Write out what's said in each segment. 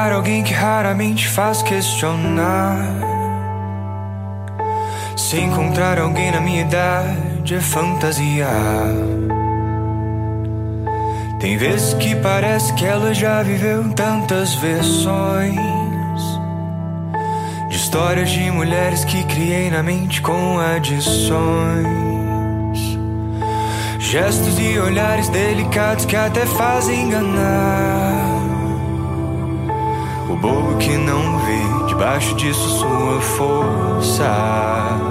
encontrar alguém que raramente faz questionar. Se encontrar alguém na minha idade é fantasiar. Tem vezes que parece que ela já viveu tantas versões de histórias de mulheres que criei na mente com adições. Gestos e olhares delicados que até fazem enganar. Bobo que não vê debaixo disso sua força.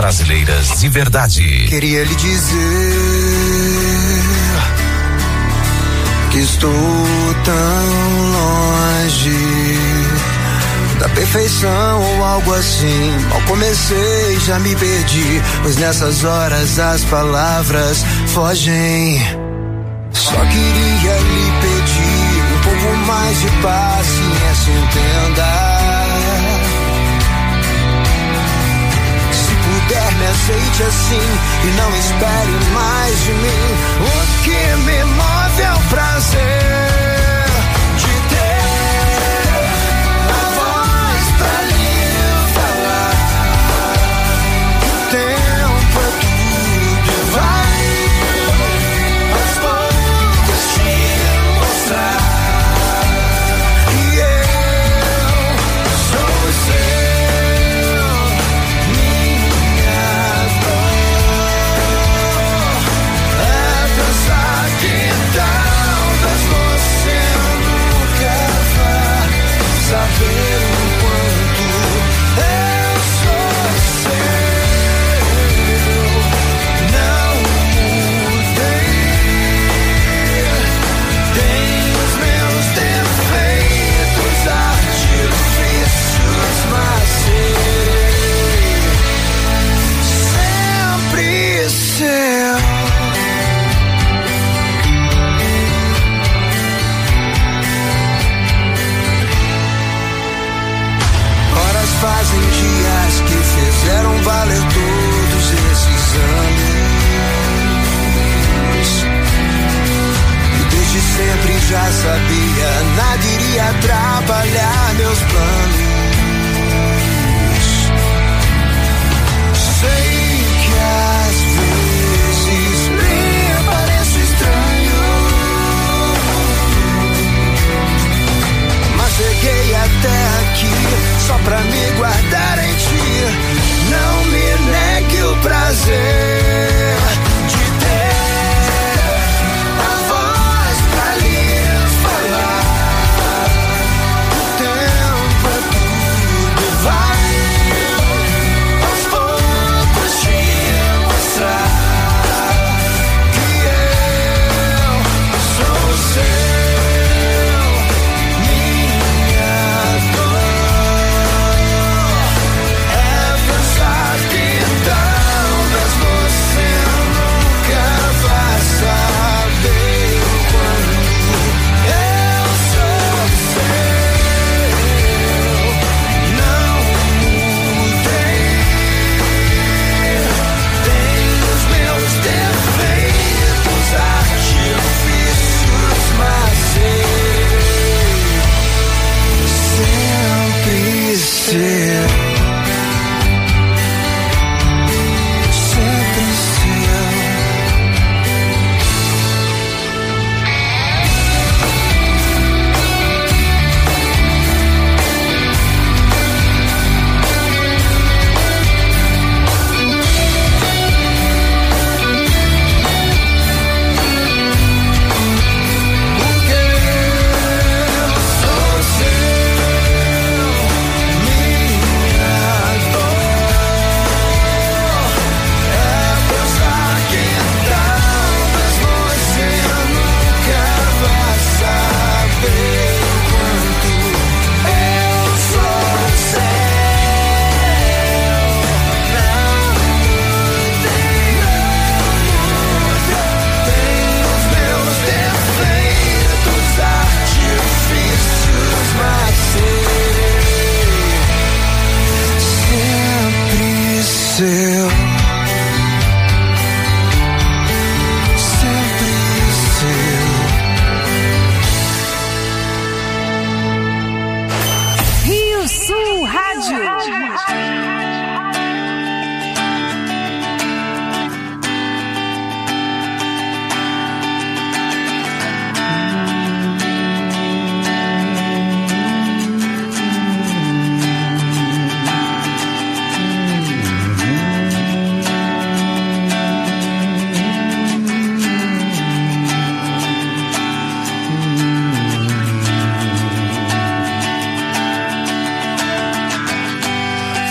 Brasileiras de verdade. Queria lhe dizer que estou tão longe da perfeição ou algo assim. Mal comecei, já me perdi, pois nessas horas as palavras fogem. Só queria lhe pedir um pouco mais de paciência, aceite assim e não espere mais de mim. O que me move é o prazer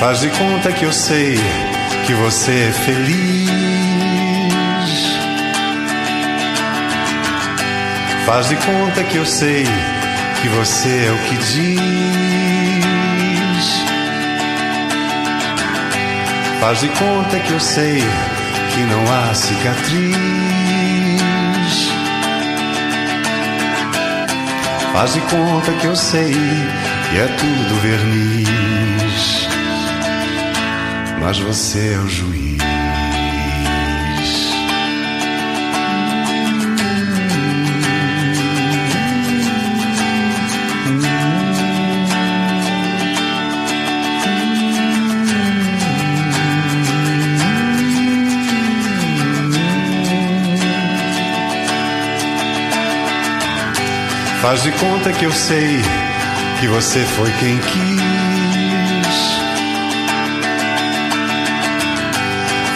Faz de conta que eu sei que você é feliz. Faz de conta que eu sei que você é o que diz. Faz de conta que eu sei que não há cicatriz. Faz de conta que eu sei que é tudo verniz. Mas você é o juiz. Faz de conta que eu sei que você foi quem quis.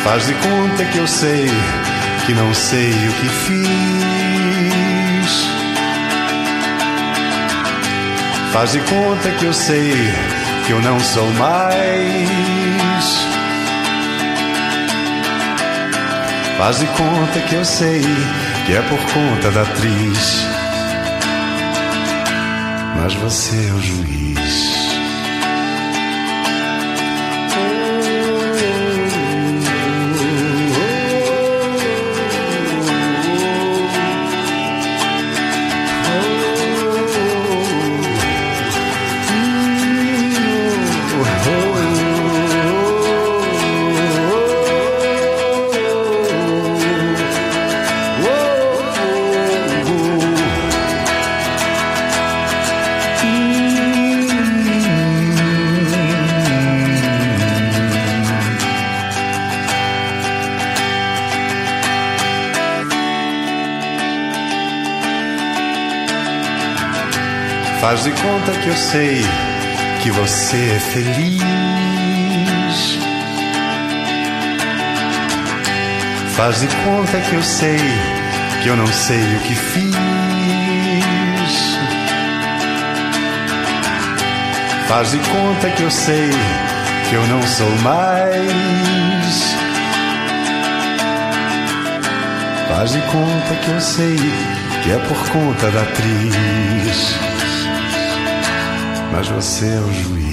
Faz de conta que eu sei que não sei o que fiz. Faz de conta que eu sei que eu não sou mais. Faz de conta que eu sei que é por conta da atriz mas você é o juiz. Faz de conta que eu sei que você é feliz. Faz de conta que eu sei que eu não sei o que fiz. Faz de conta que eu sei que eu não sou mais. Faz de conta que eu sei que é por conta da atriz mas você é o juiz.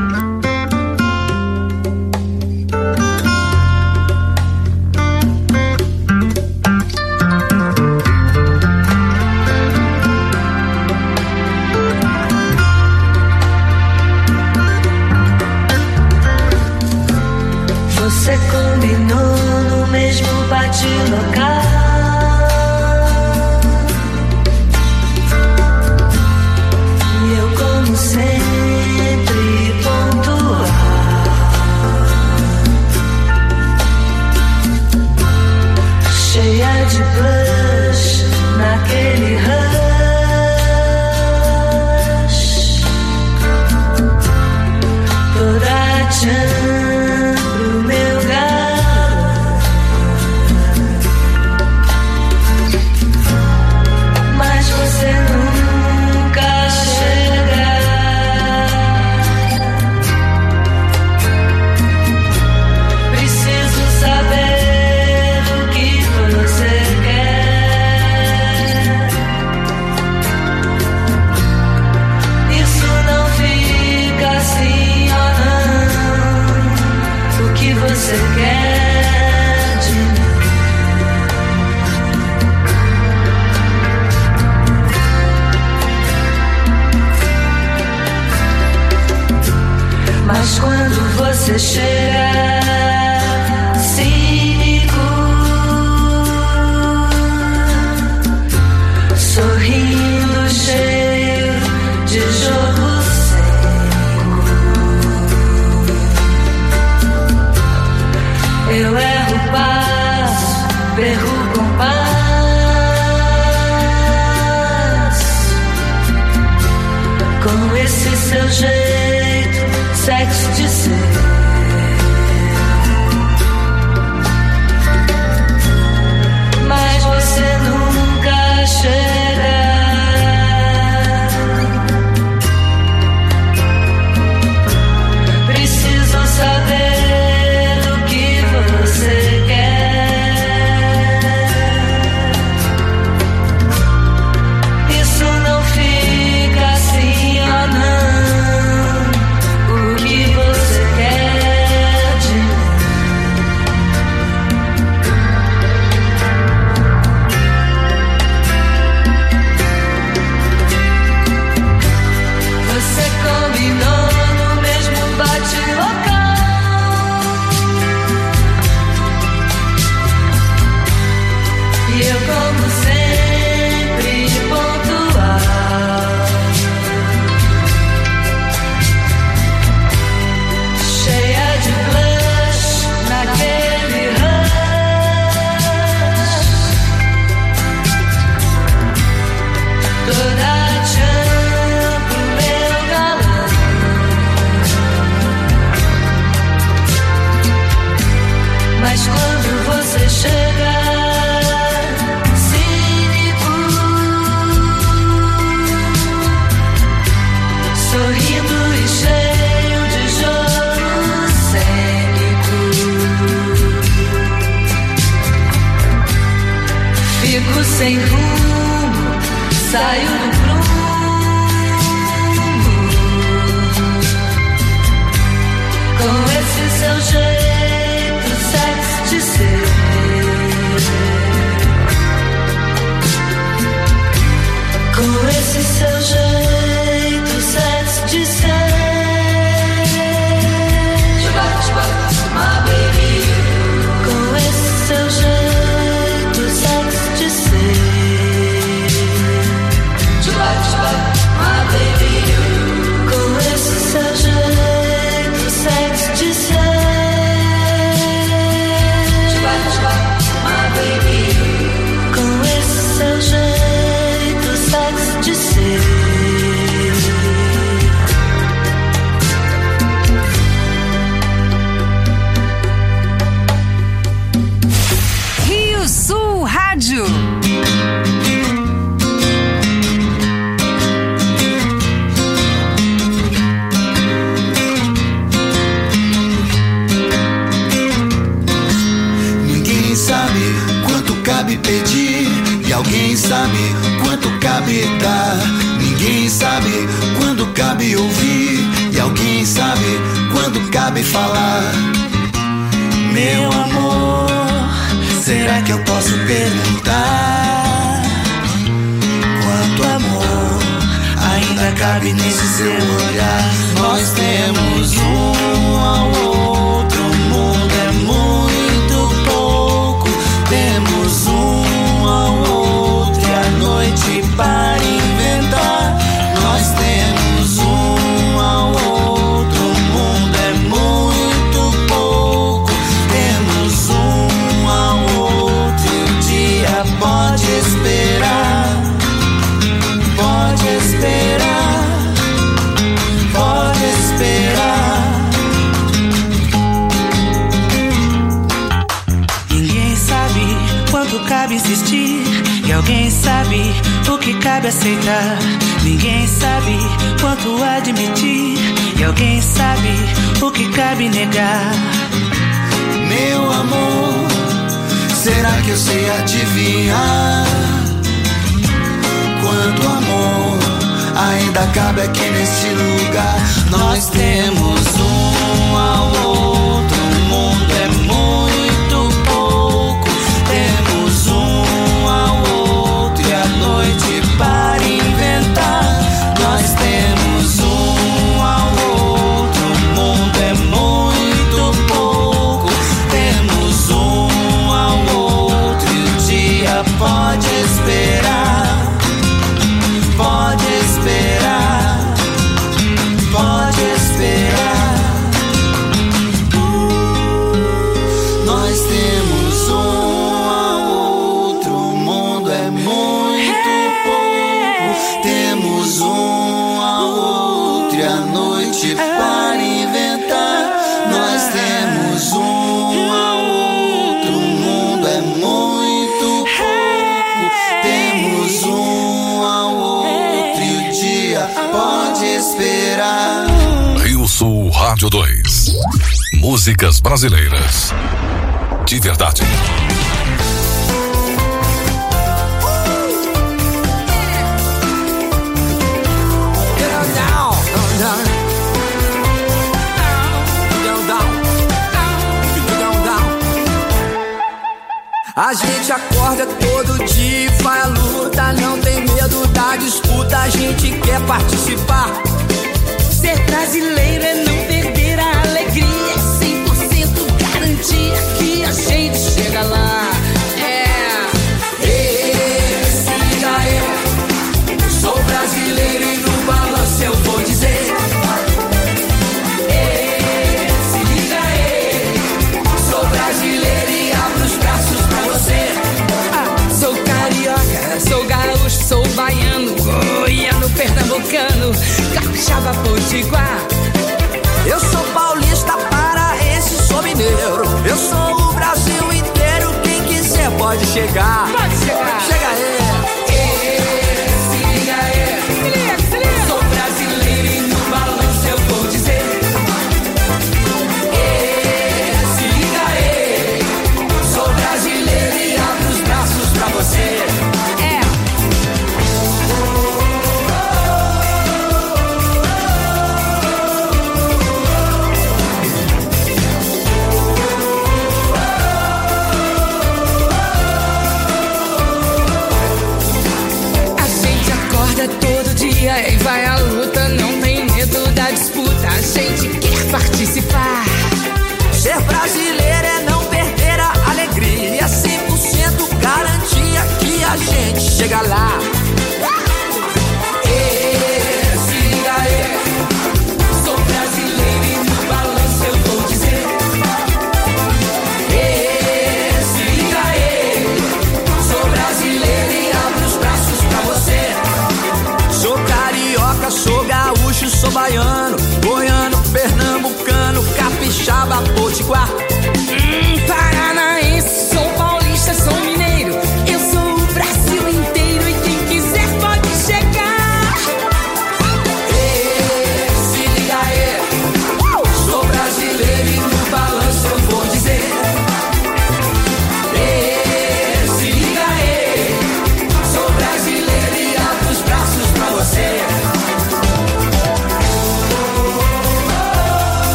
Chegar.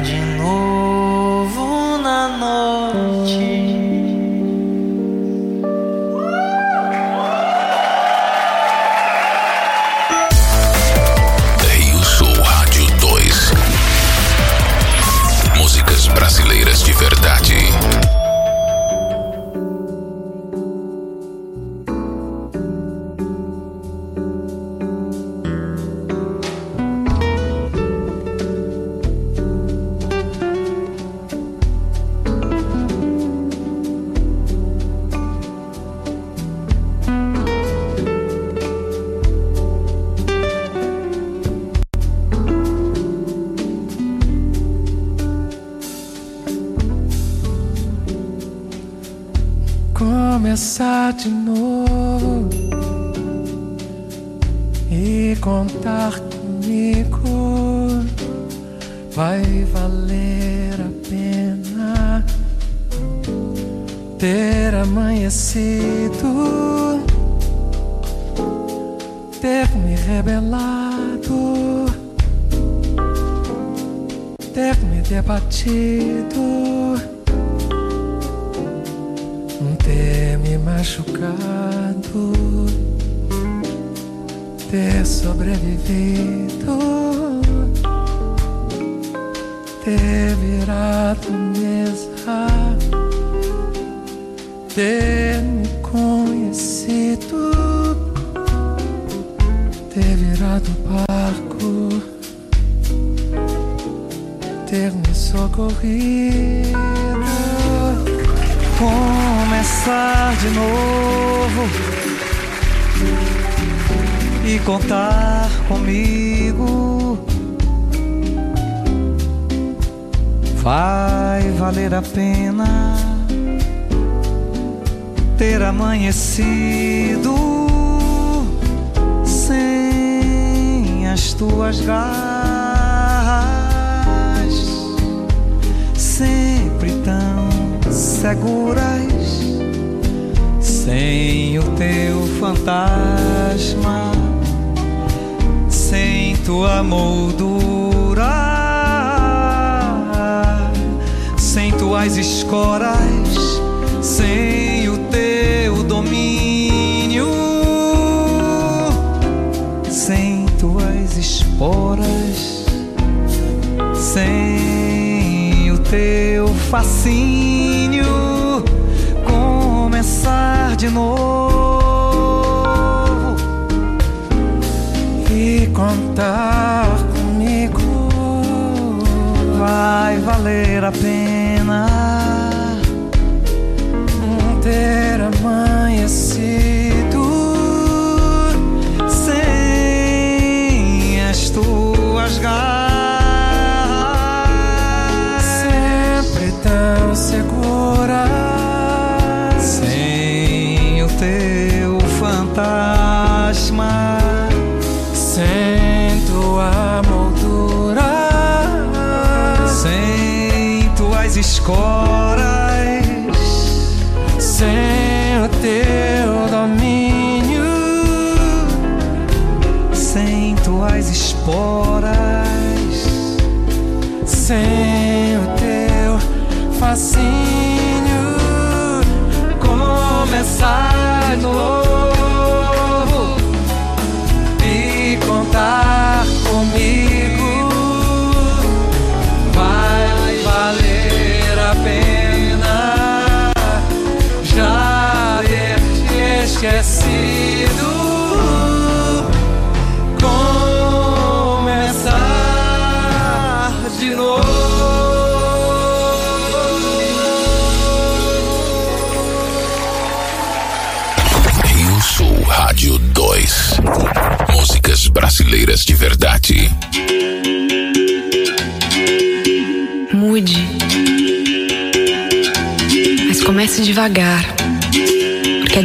De novo na noite.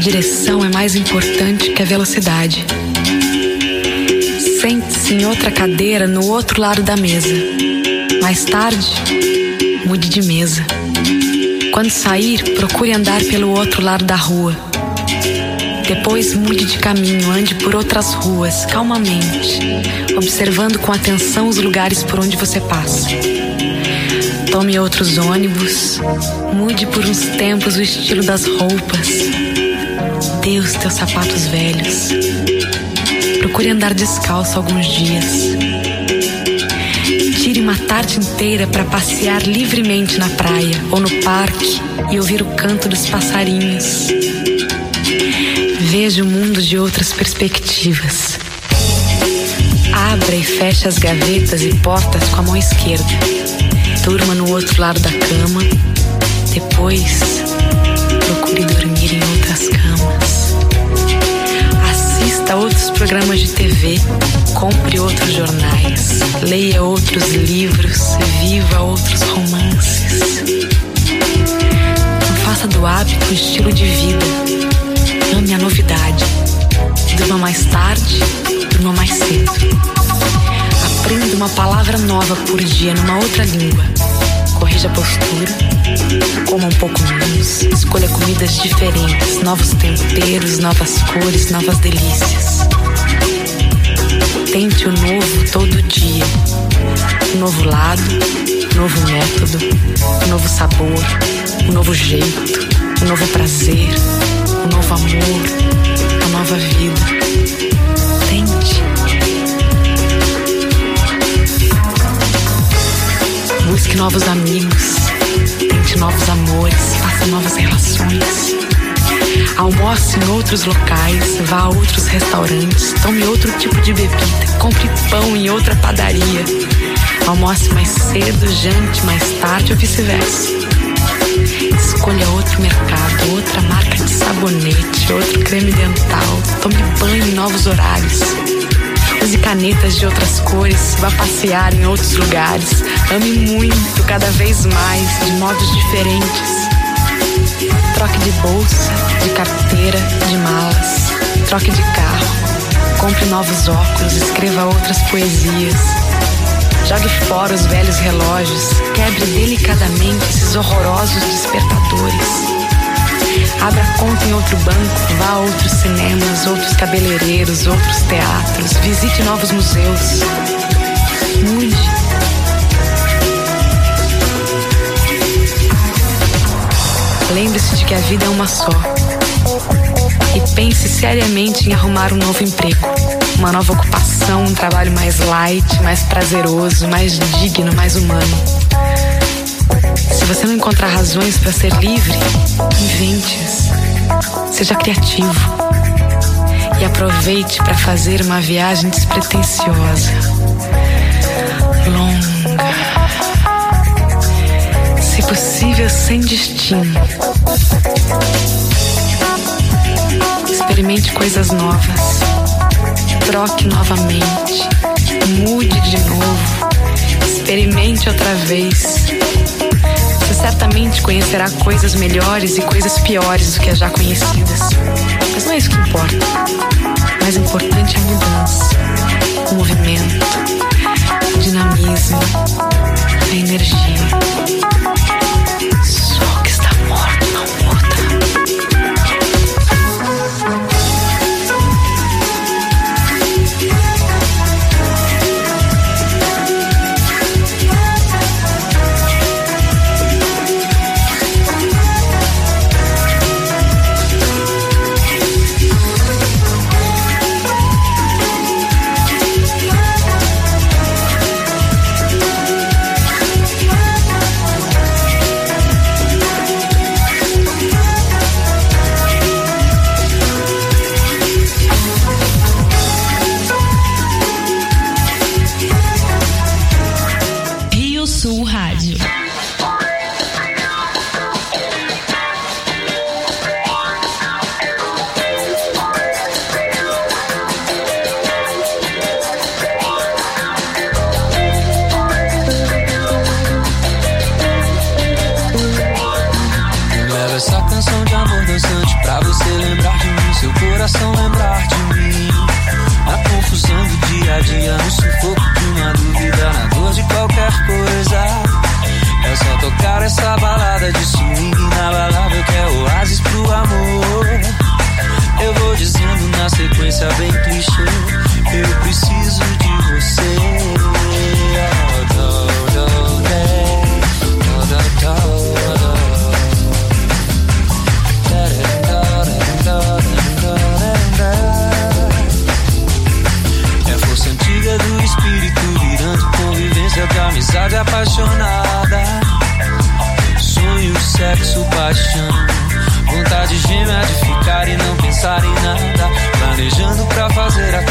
Direção é mais importante que a velocidade. Sente-se em outra cadeira no outro lado da mesa. Mais tarde, mude de mesa. Quando sair, procure andar pelo outro lado da rua. Depois mude de caminho, ande por outras ruas, calmamente, observando com atenção os lugares por onde você passa. Tome outros ônibus, mude por uns tempos o estilo das roupas. Os teus sapatos velhos. Procure andar descalço alguns dias. Tire uma tarde inteira para passear livremente na praia ou no parque e ouvir o canto dos passarinhos. Veja o mundo de outras perspectivas. Abra e feche as gavetas e portas com a mão esquerda. Durma no outro lado da cama. Depois, procure dormir outras camas. Assista outros programas de TV. Compre outros jornais. Leia outros livros. Viva outros romances. Não faça do hábito um estilo de vida. Ame a novidade. Durma mais tarde, durma mais cedo. Aprenda uma palavra nova por dia numa outra língua. Corrija a postura. Coma um pouco menos. Escolha comidas diferentes, novos temperos, novas cores, novas delícias. Tente o novo todo dia. Um novo lado, um novo método, um novo sabor, um novo jeito, um novo prazer, um novo amor, uma nova vida. Busque novos amigos, tente novos amores, faça novas relações. Almoce em outros locais, vá a outros restaurantes, tome outro tipo de bebida, compre pão em outra padaria. Almoce mais cedo, jante mais tarde ou vice-versa. Escolha outro mercado, outra marca de sabonete, outro creme dental. Tome banho em novos horários. Use canetas de outras cores, vá passear em outros lugares. Ame muito, cada vez mais, de modos diferentes. Troque de bolsa, de carteira, de malas. Troque de carro. Compre novos óculos, escreva outras poesias. Jogue fora os velhos relógios, quebre delicadamente esses horrorosos despertadores. Abra conta em outro banco, vá a outros cinemas, outros cabeleireiros, outros teatros, visite novos museus. Mude. Lembre-se de que a vida é uma só. E pense seriamente em arrumar um novo emprego, uma nova ocupação, um trabalho mais light, mais prazeroso, mais digno, mais humano. Você não encontrar razões para ser livre, invente-as. Seja criativo. E aproveite para fazer uma viagem despretensiosa, longa, se possível sem destino. Experimente coisas novas. Troque novamente. Mude de novo. Experimente outra vez. Certamente conhecerá coisas melhores e coisas piores do que as já conhecidas. Mas não é isso que importa. O mais importante é a mudança, o movimento, o dinamismo, a energia. Canção de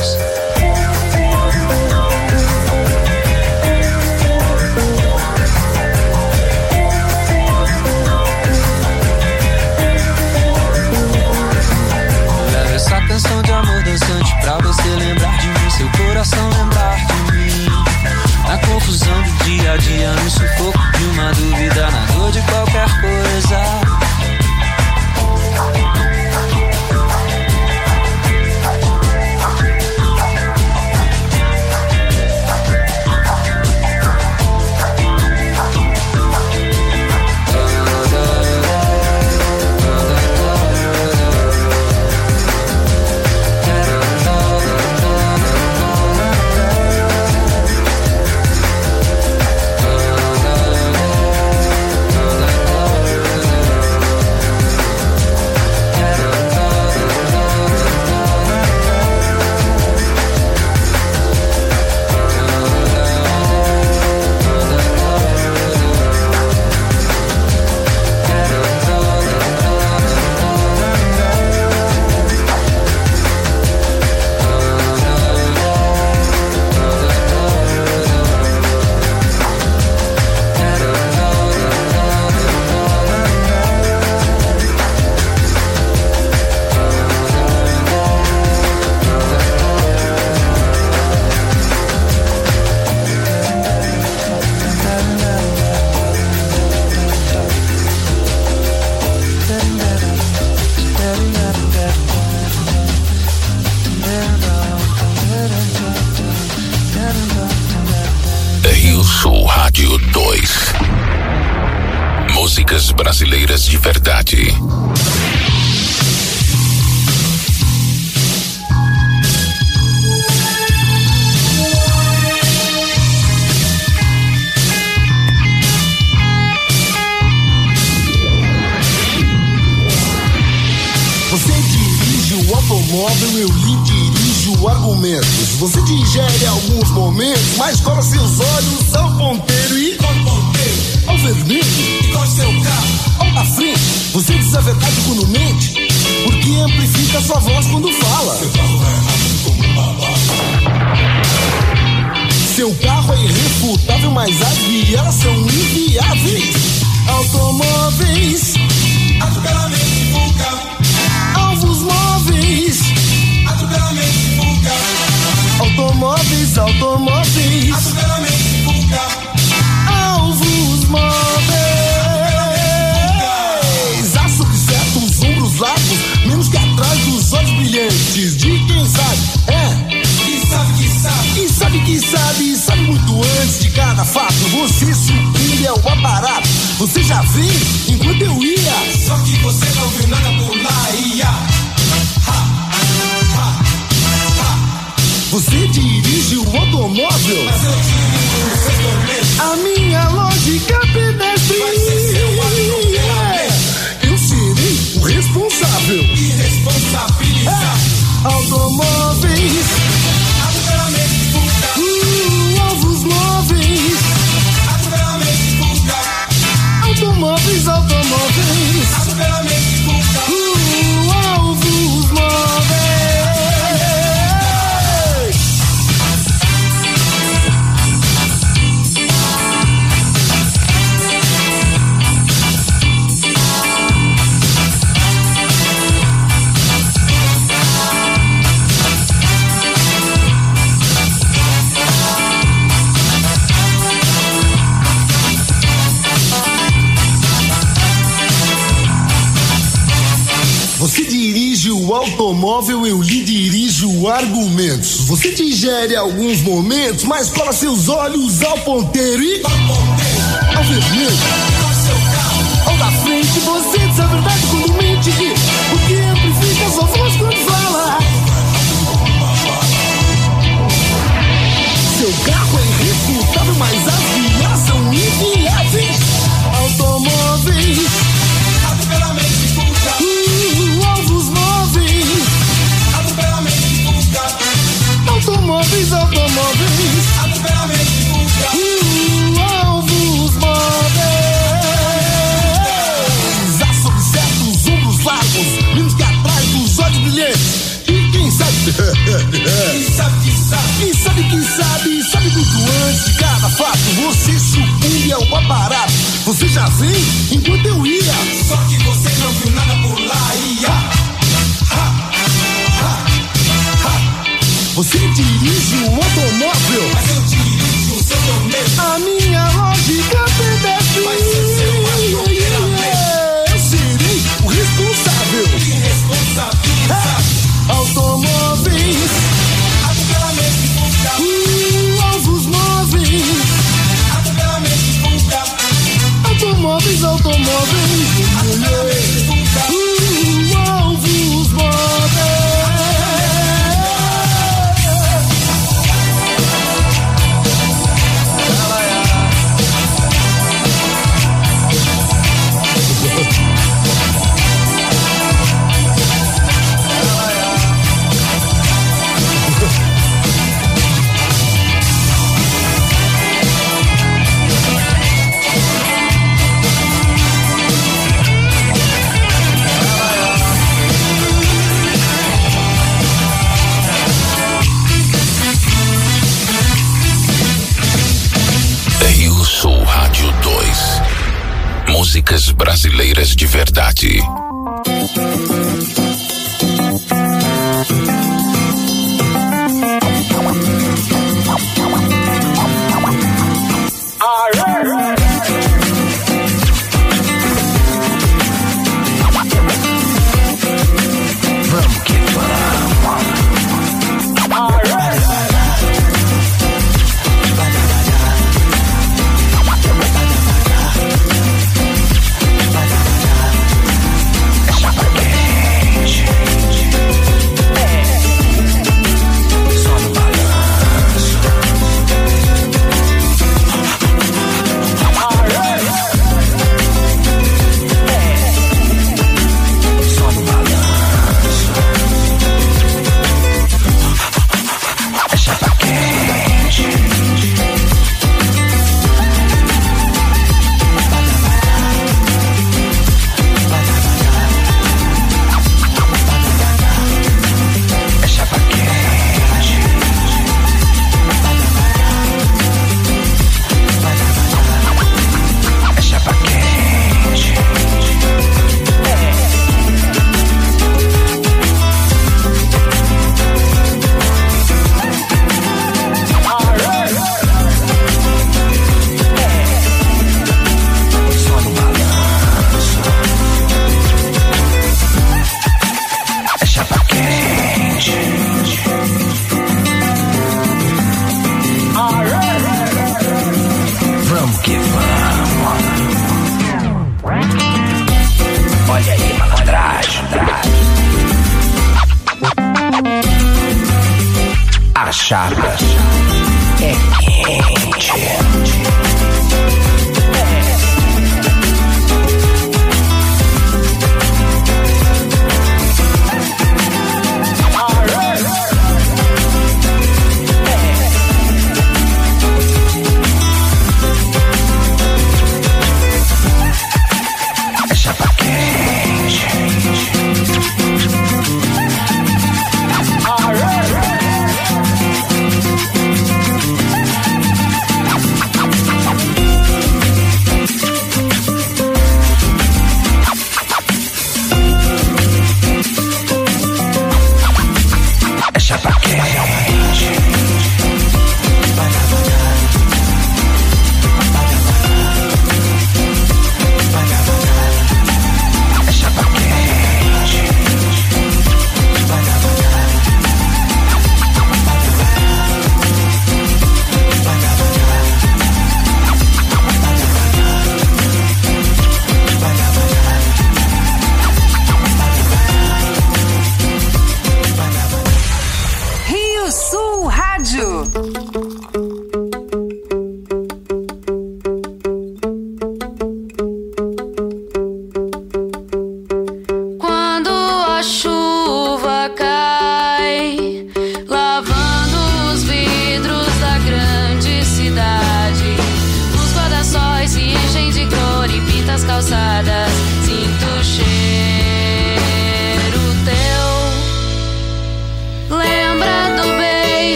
dia me sufoco. De uma dúvida na dor de qualquer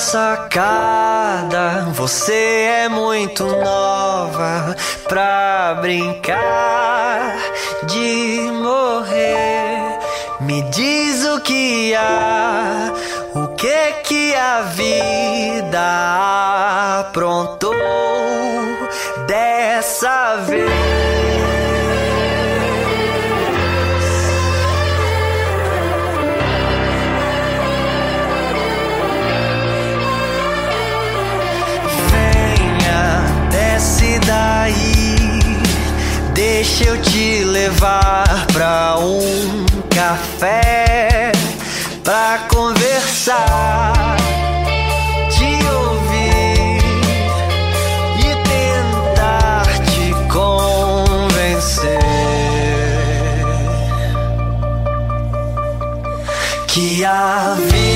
sacada. Você é muito nova pra brincar de morrer. Me diz o que há, o que que a vida aprontou dessa vez. Deixa eu te levar pra um café pra conversar. te ouvir e tentar te convencer Que a vida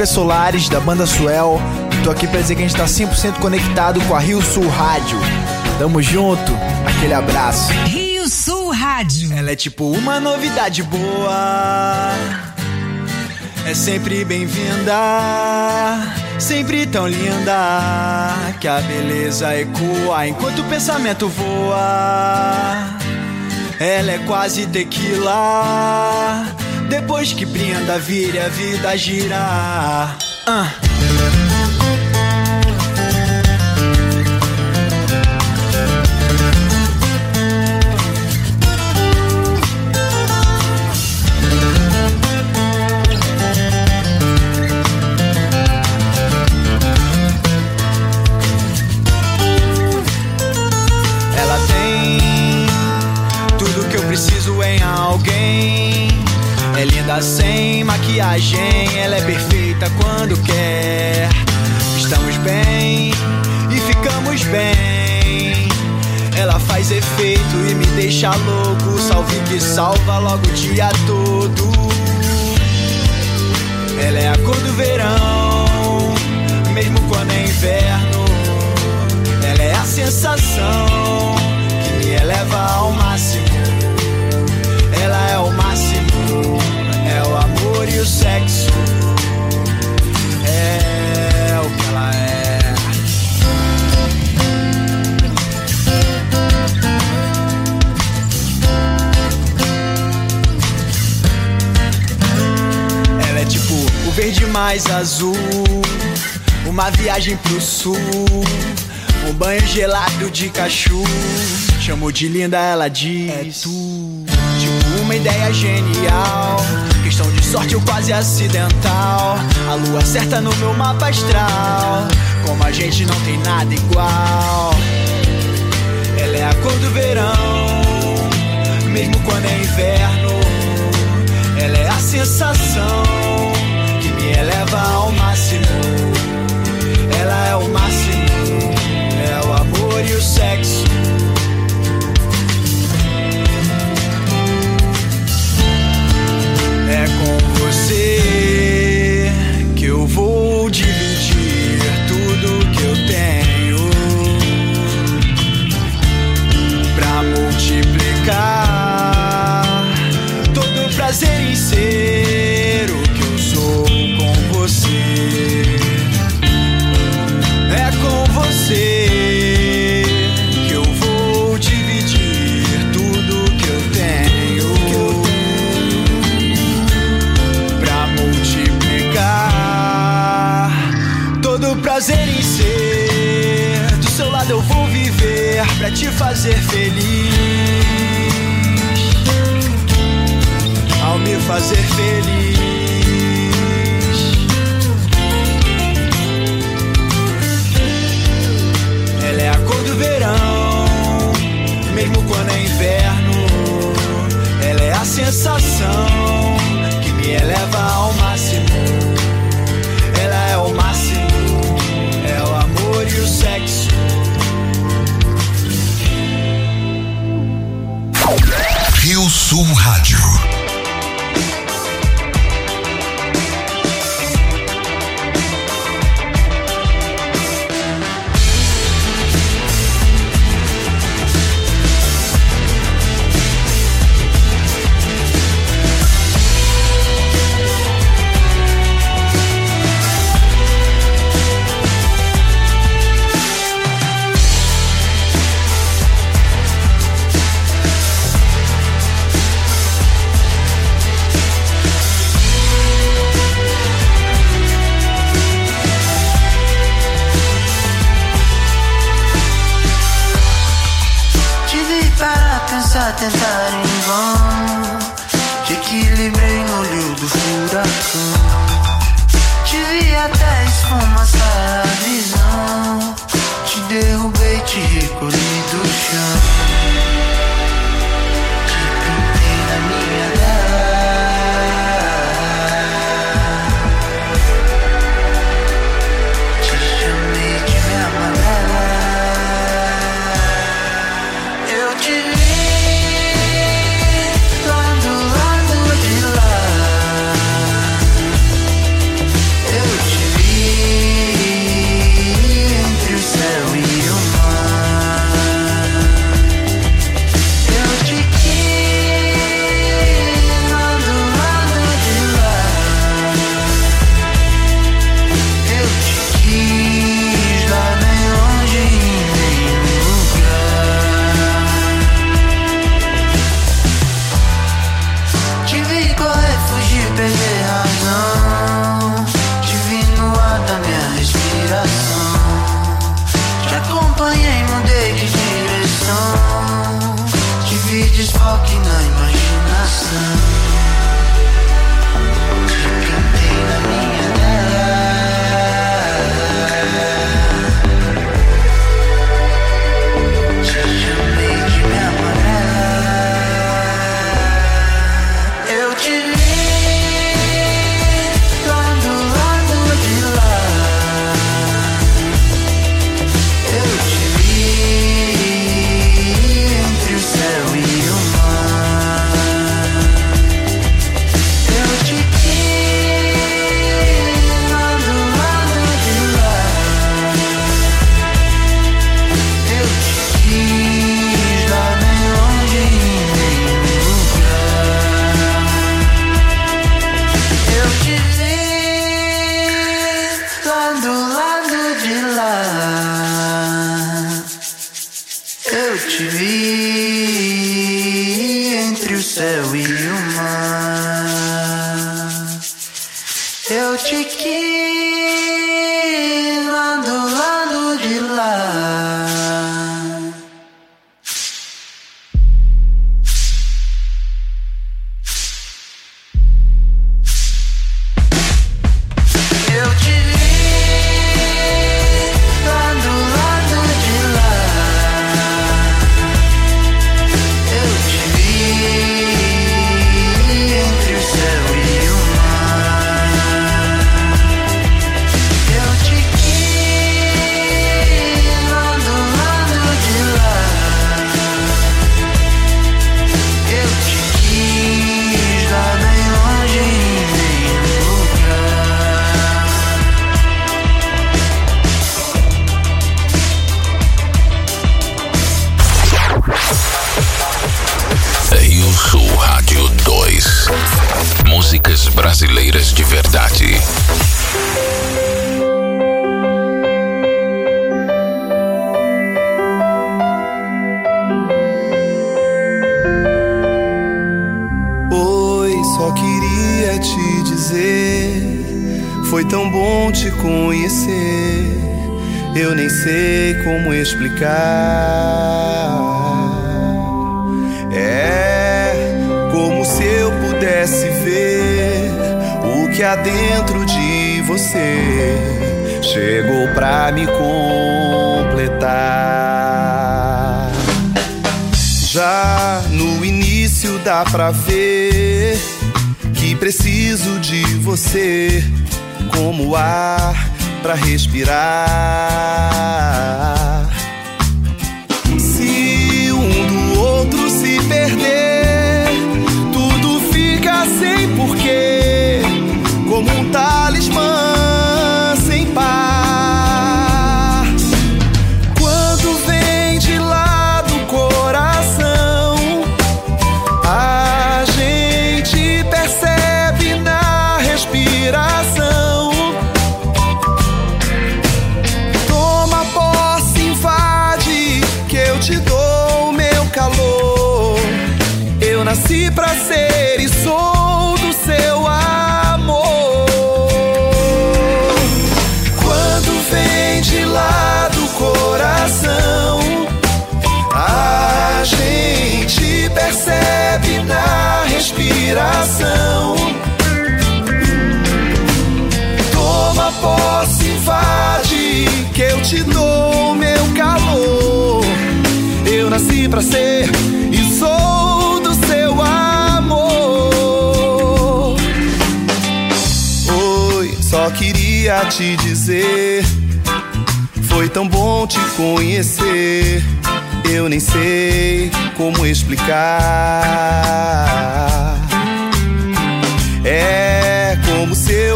Lucas Solares da banda Suel tô aqui pra dizer que a gente tá 100% conectado com a Rio Sul Rádio. Tamo junto, aquele abraço. Rio Sul Rádio. Ela é tipo uma novidade boa. É sempre bem-vinda, sempre tão linda. Que a beleza ecoa enquanto o pensamento voa. Ela é quase tequila. Depois que brinda, vira a vida gira. Ah. Ela é perfeita quando quer. Estamos bem e ficamos bem. Ela faz efeito e me deixa louco. Salve que salva logo o dia todo. Ela é a cor do verão, mesmo quando é inverno. Ela é a sensação que me eleva ao o sexo. É o que ela é. Ela é tipo o verde mais azul, uma viagem pro sul. Um banho gelado de cachu. Chamo de linda, ela diz. É tu. Tipo uma ideia genial. Sorte quase acidental. A lua certa no meu mapa astral. Como a gente não tem nada igual. Ela é a cor do verão. Mesmo quando é inverno. Ela é a sensação que me eleva ao máximo. Fazer feliz. Ao me fazer feliz. Ela é a cor do verão, mesmo quando é inverno. Ela é a sensação que me eleva Sul Rádio. Pensar,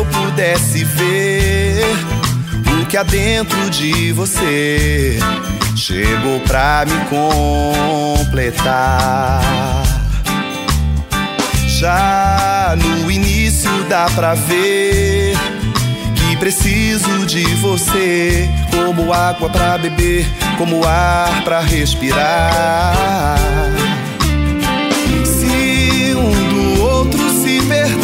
eu pudesse ver o que há dentro de você, chegou pra me completar. Já no início dá pra ver que preciso de você, como água pra beber, como ar pra respirar. Se um do outro se perder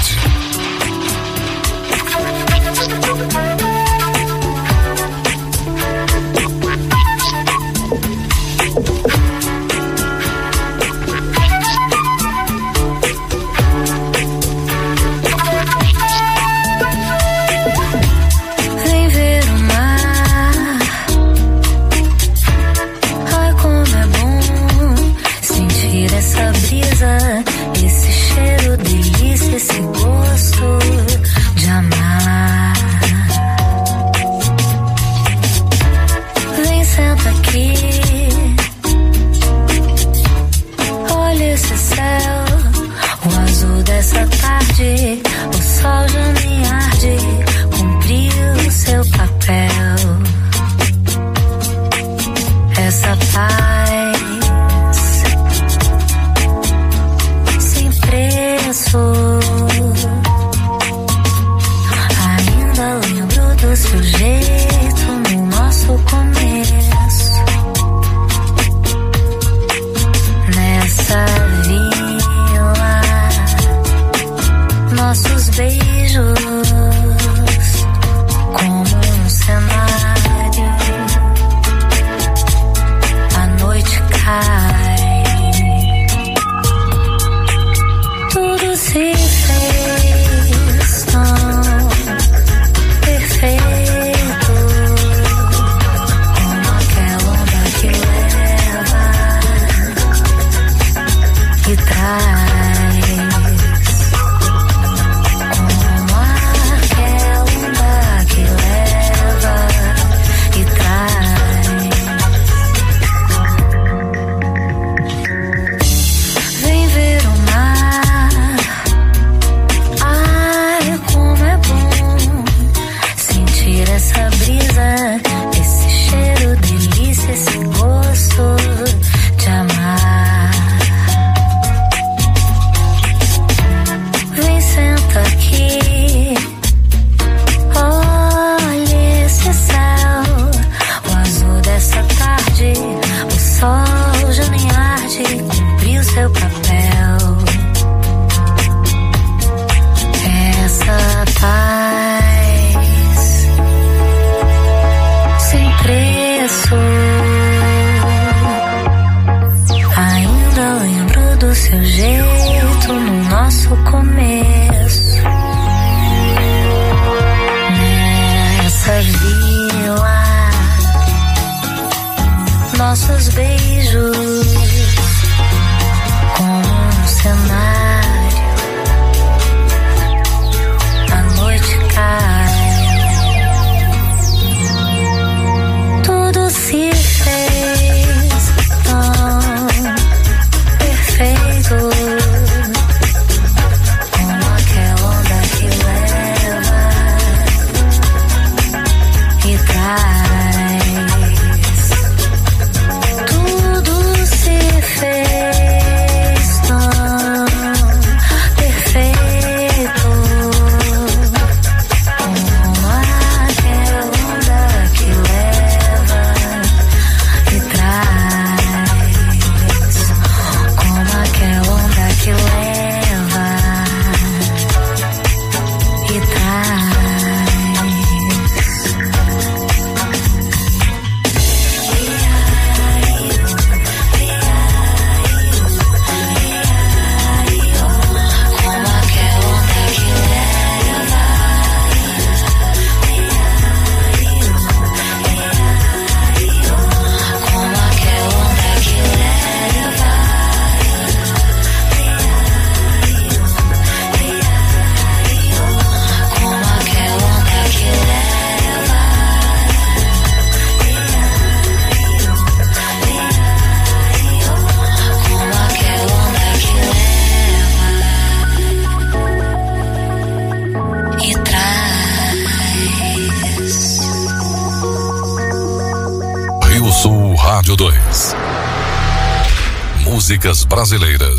Músicas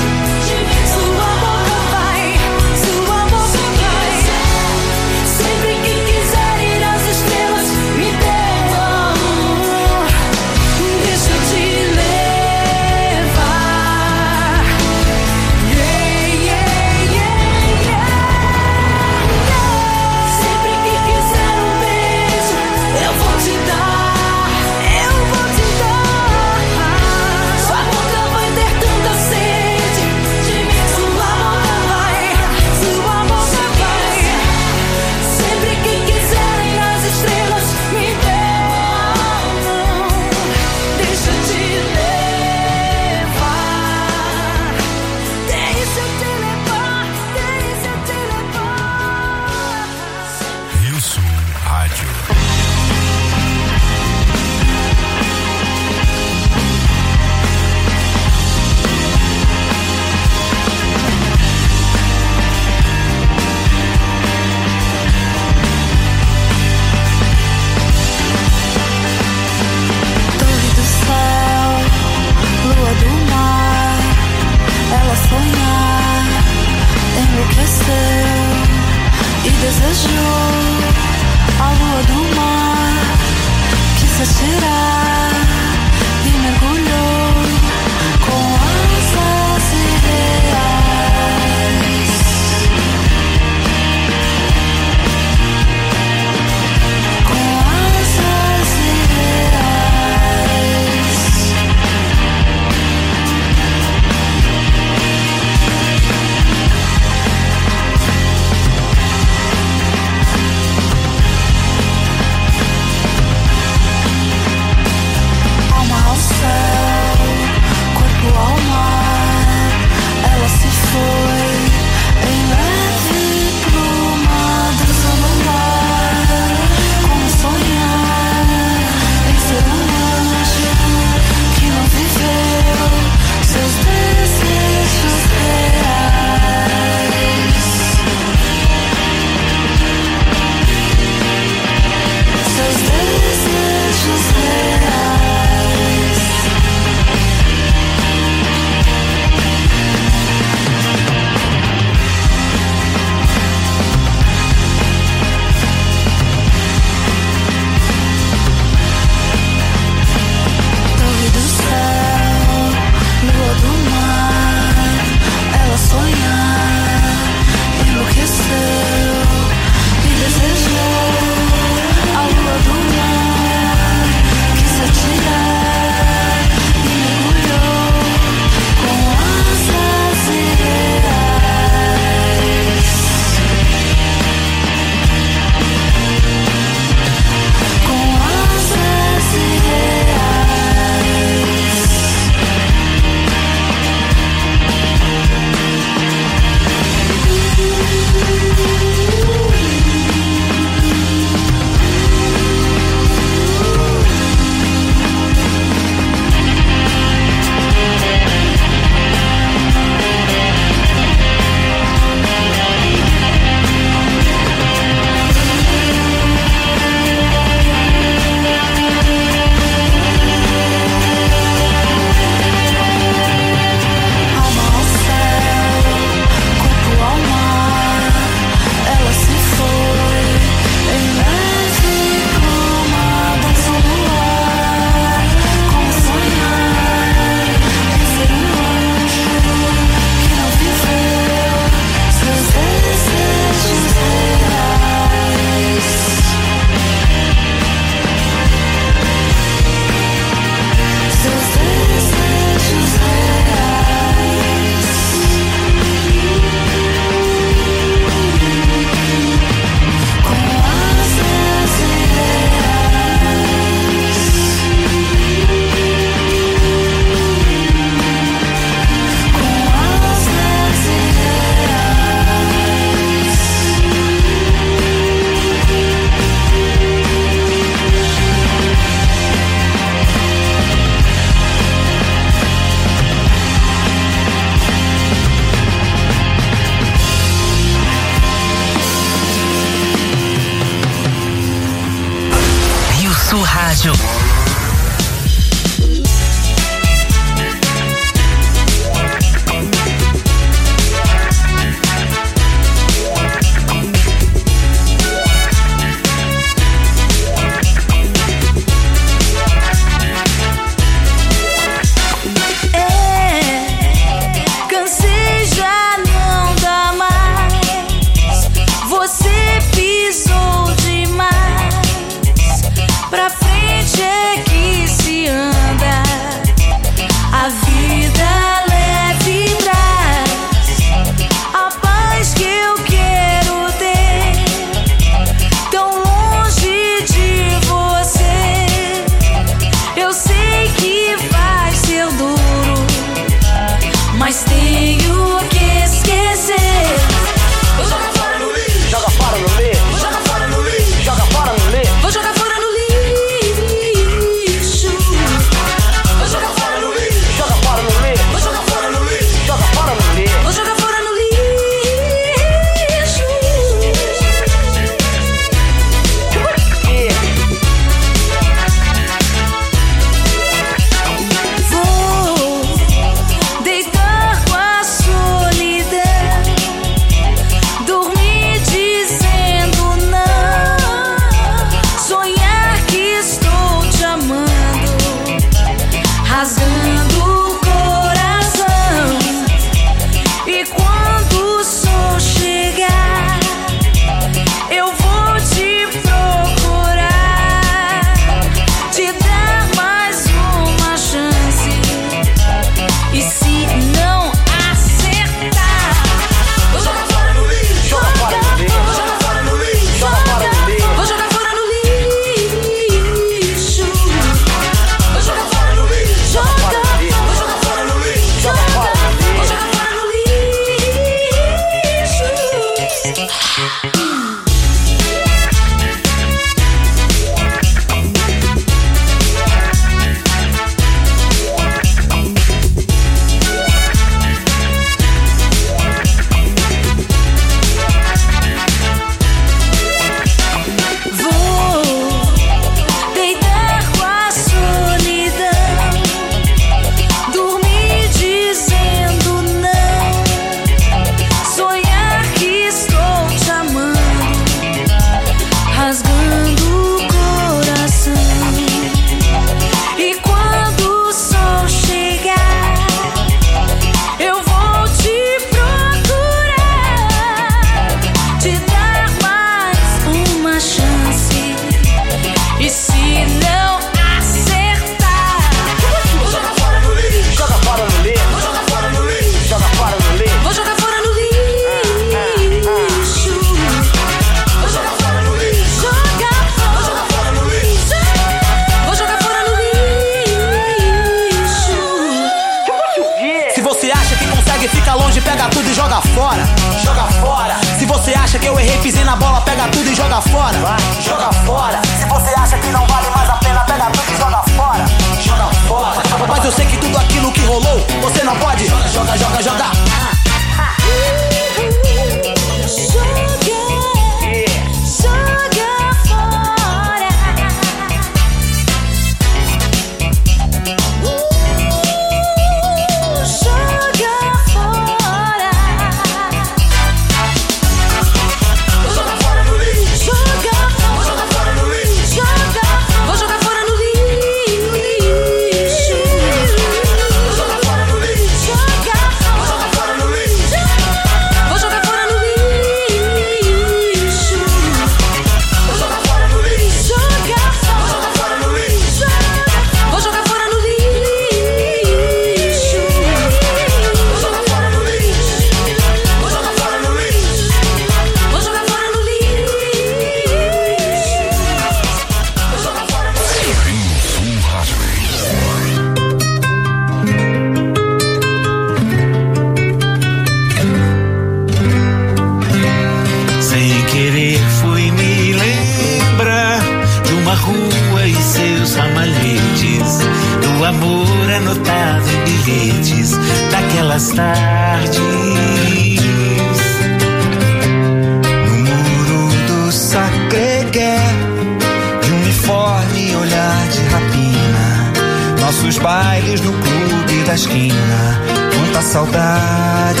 Nossos bailes no clube da esquina. Quanta saudade.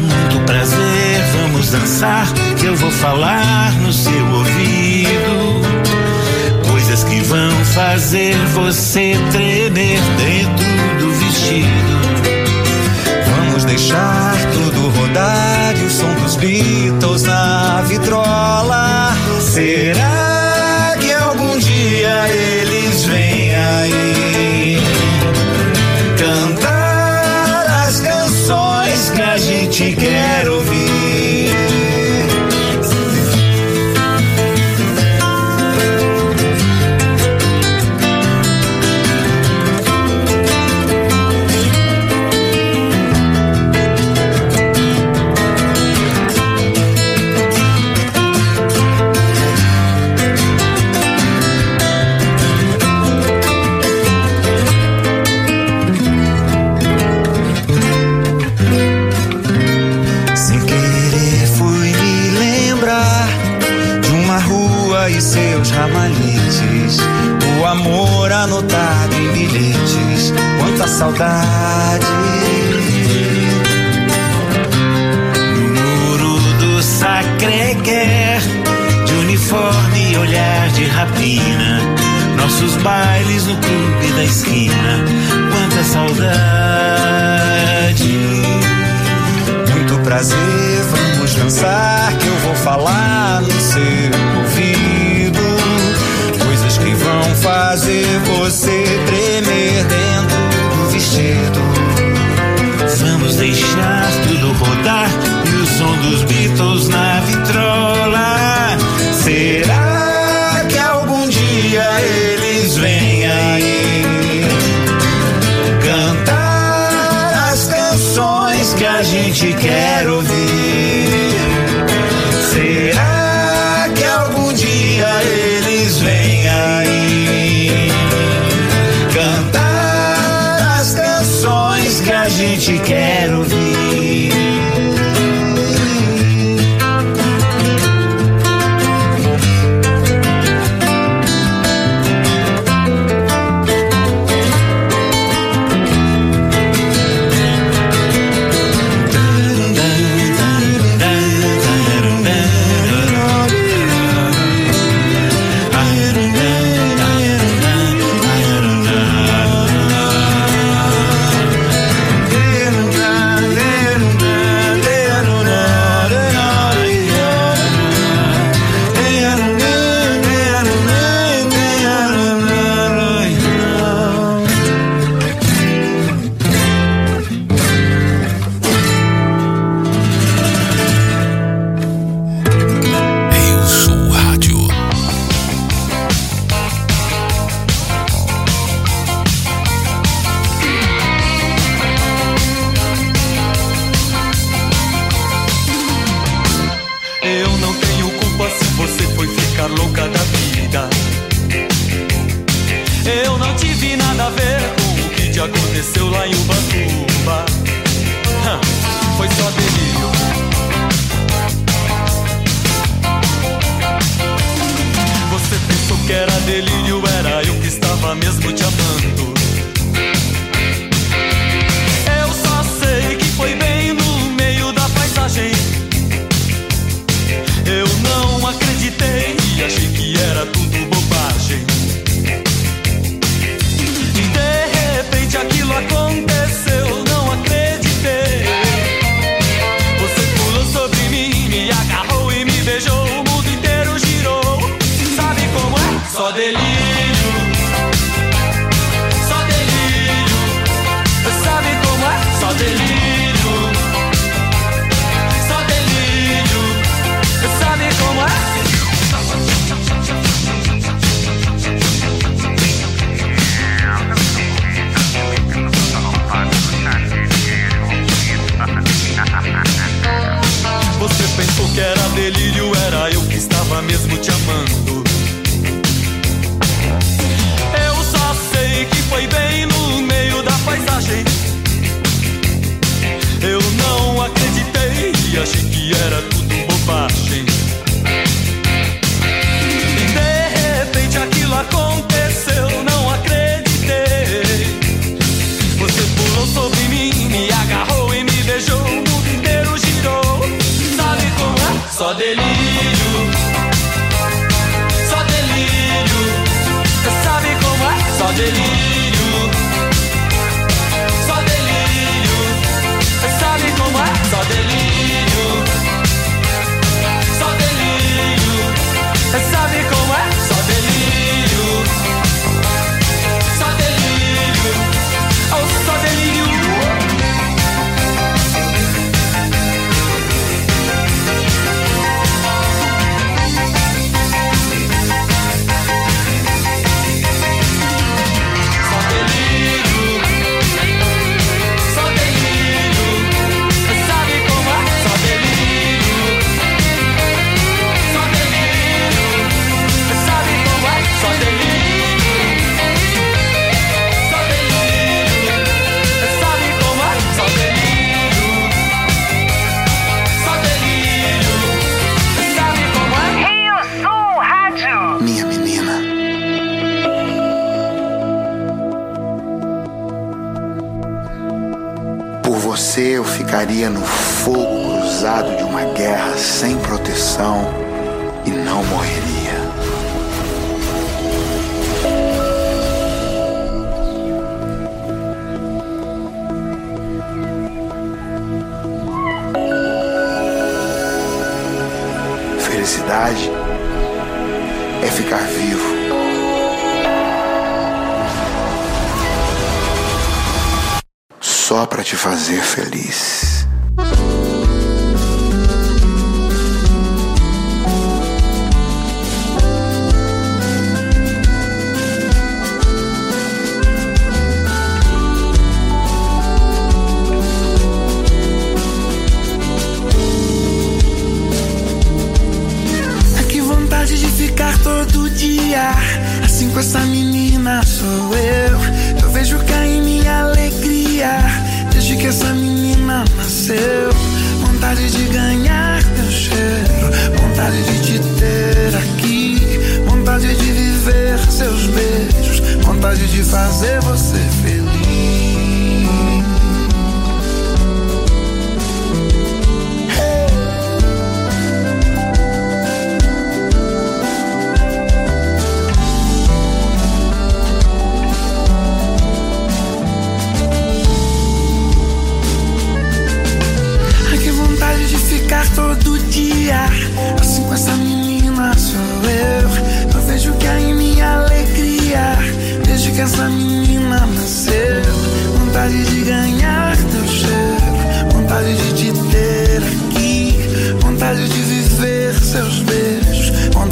Muito prazer, vamos dançar. Que eu vou falar no seu ouvido. Coisas que vão fazer você tremer dentro do vestido. Vamos deixar tudo rodar e o som dos Beatles na vitrola. Será que algum dia eles cantar as canções que a gente quer ouvir? Quanta saudade. No muro do Sacré-Cœur, de uniforme e olhar de rapina. Nossos bailes no clube da esquina. Quanta saudade. Muito prazer, vamos dançar que eu vou falar no seu ouvido. Coisas que vão fazer você tremer dentro do vestido. Vamos deixar tudo rodar e o som dos Beatles na vitrola. Será que algum dia eles vêm aí cantar as canções que a gente quer ouvir?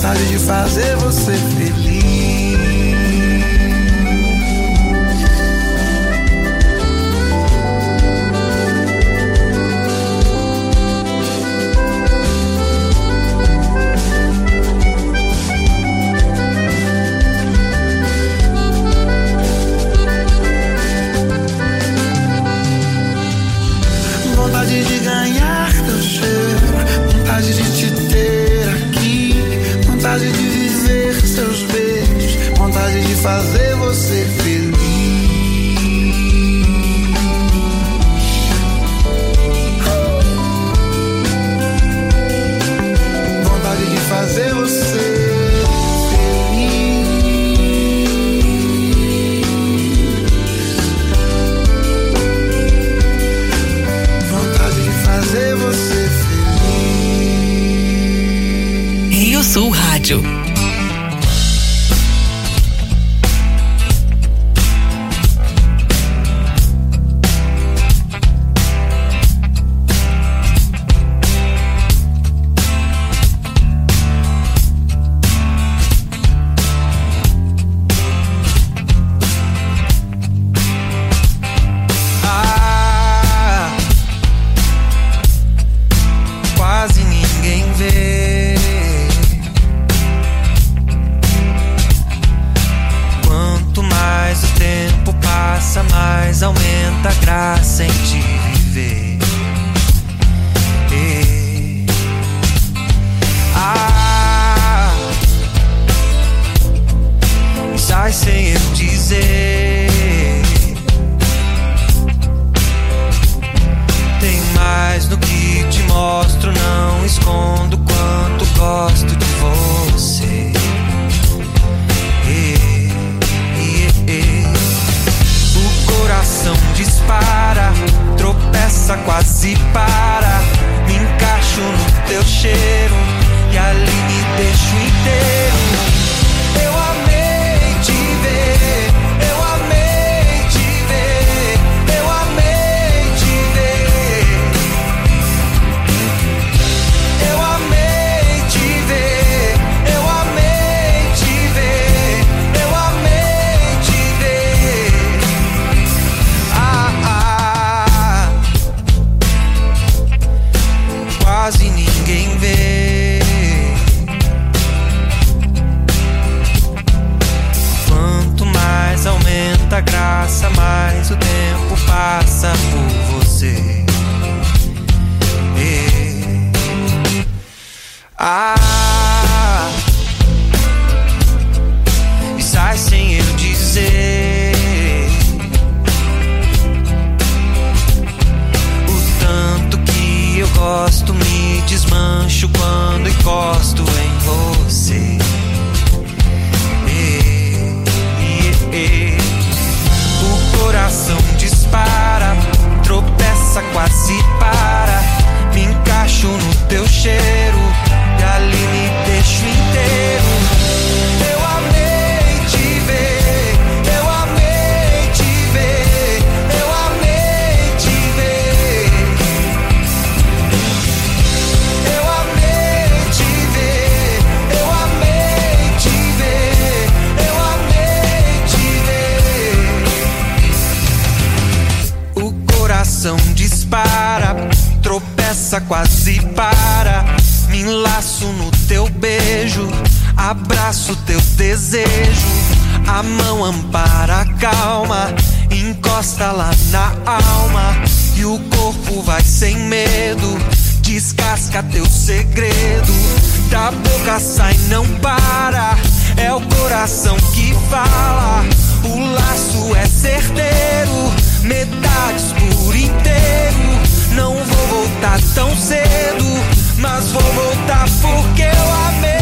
Vontade de fazer você feliz quase para. Me enlaço no teu beijo, abraço teu desejo. A mão ampara a calma, encosta lá na alma. E o corpo vai sem medo, descasca teu segredo. Da boca sai, não para. É o coração que fala. O laço é certeiro, metades por inteiro. Não vou voltar tão cedo, mas vou voltar porque eu amei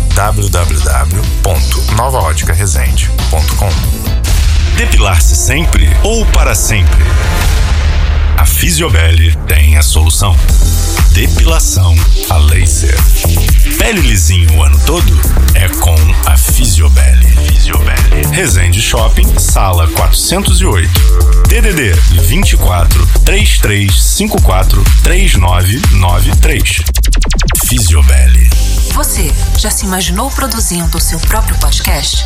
www.novaóticaresende.com Depilar-se sempre ou para sempre? A Fisiobel tem a solução. Depilação a laser. Pele lisinho o ano todo? É com a Fisiobel. Resende Shopping, sala 408. DDD 24 3354 3993. Fisiobel. Você já se imaginou produzindo o seu próprio podcast?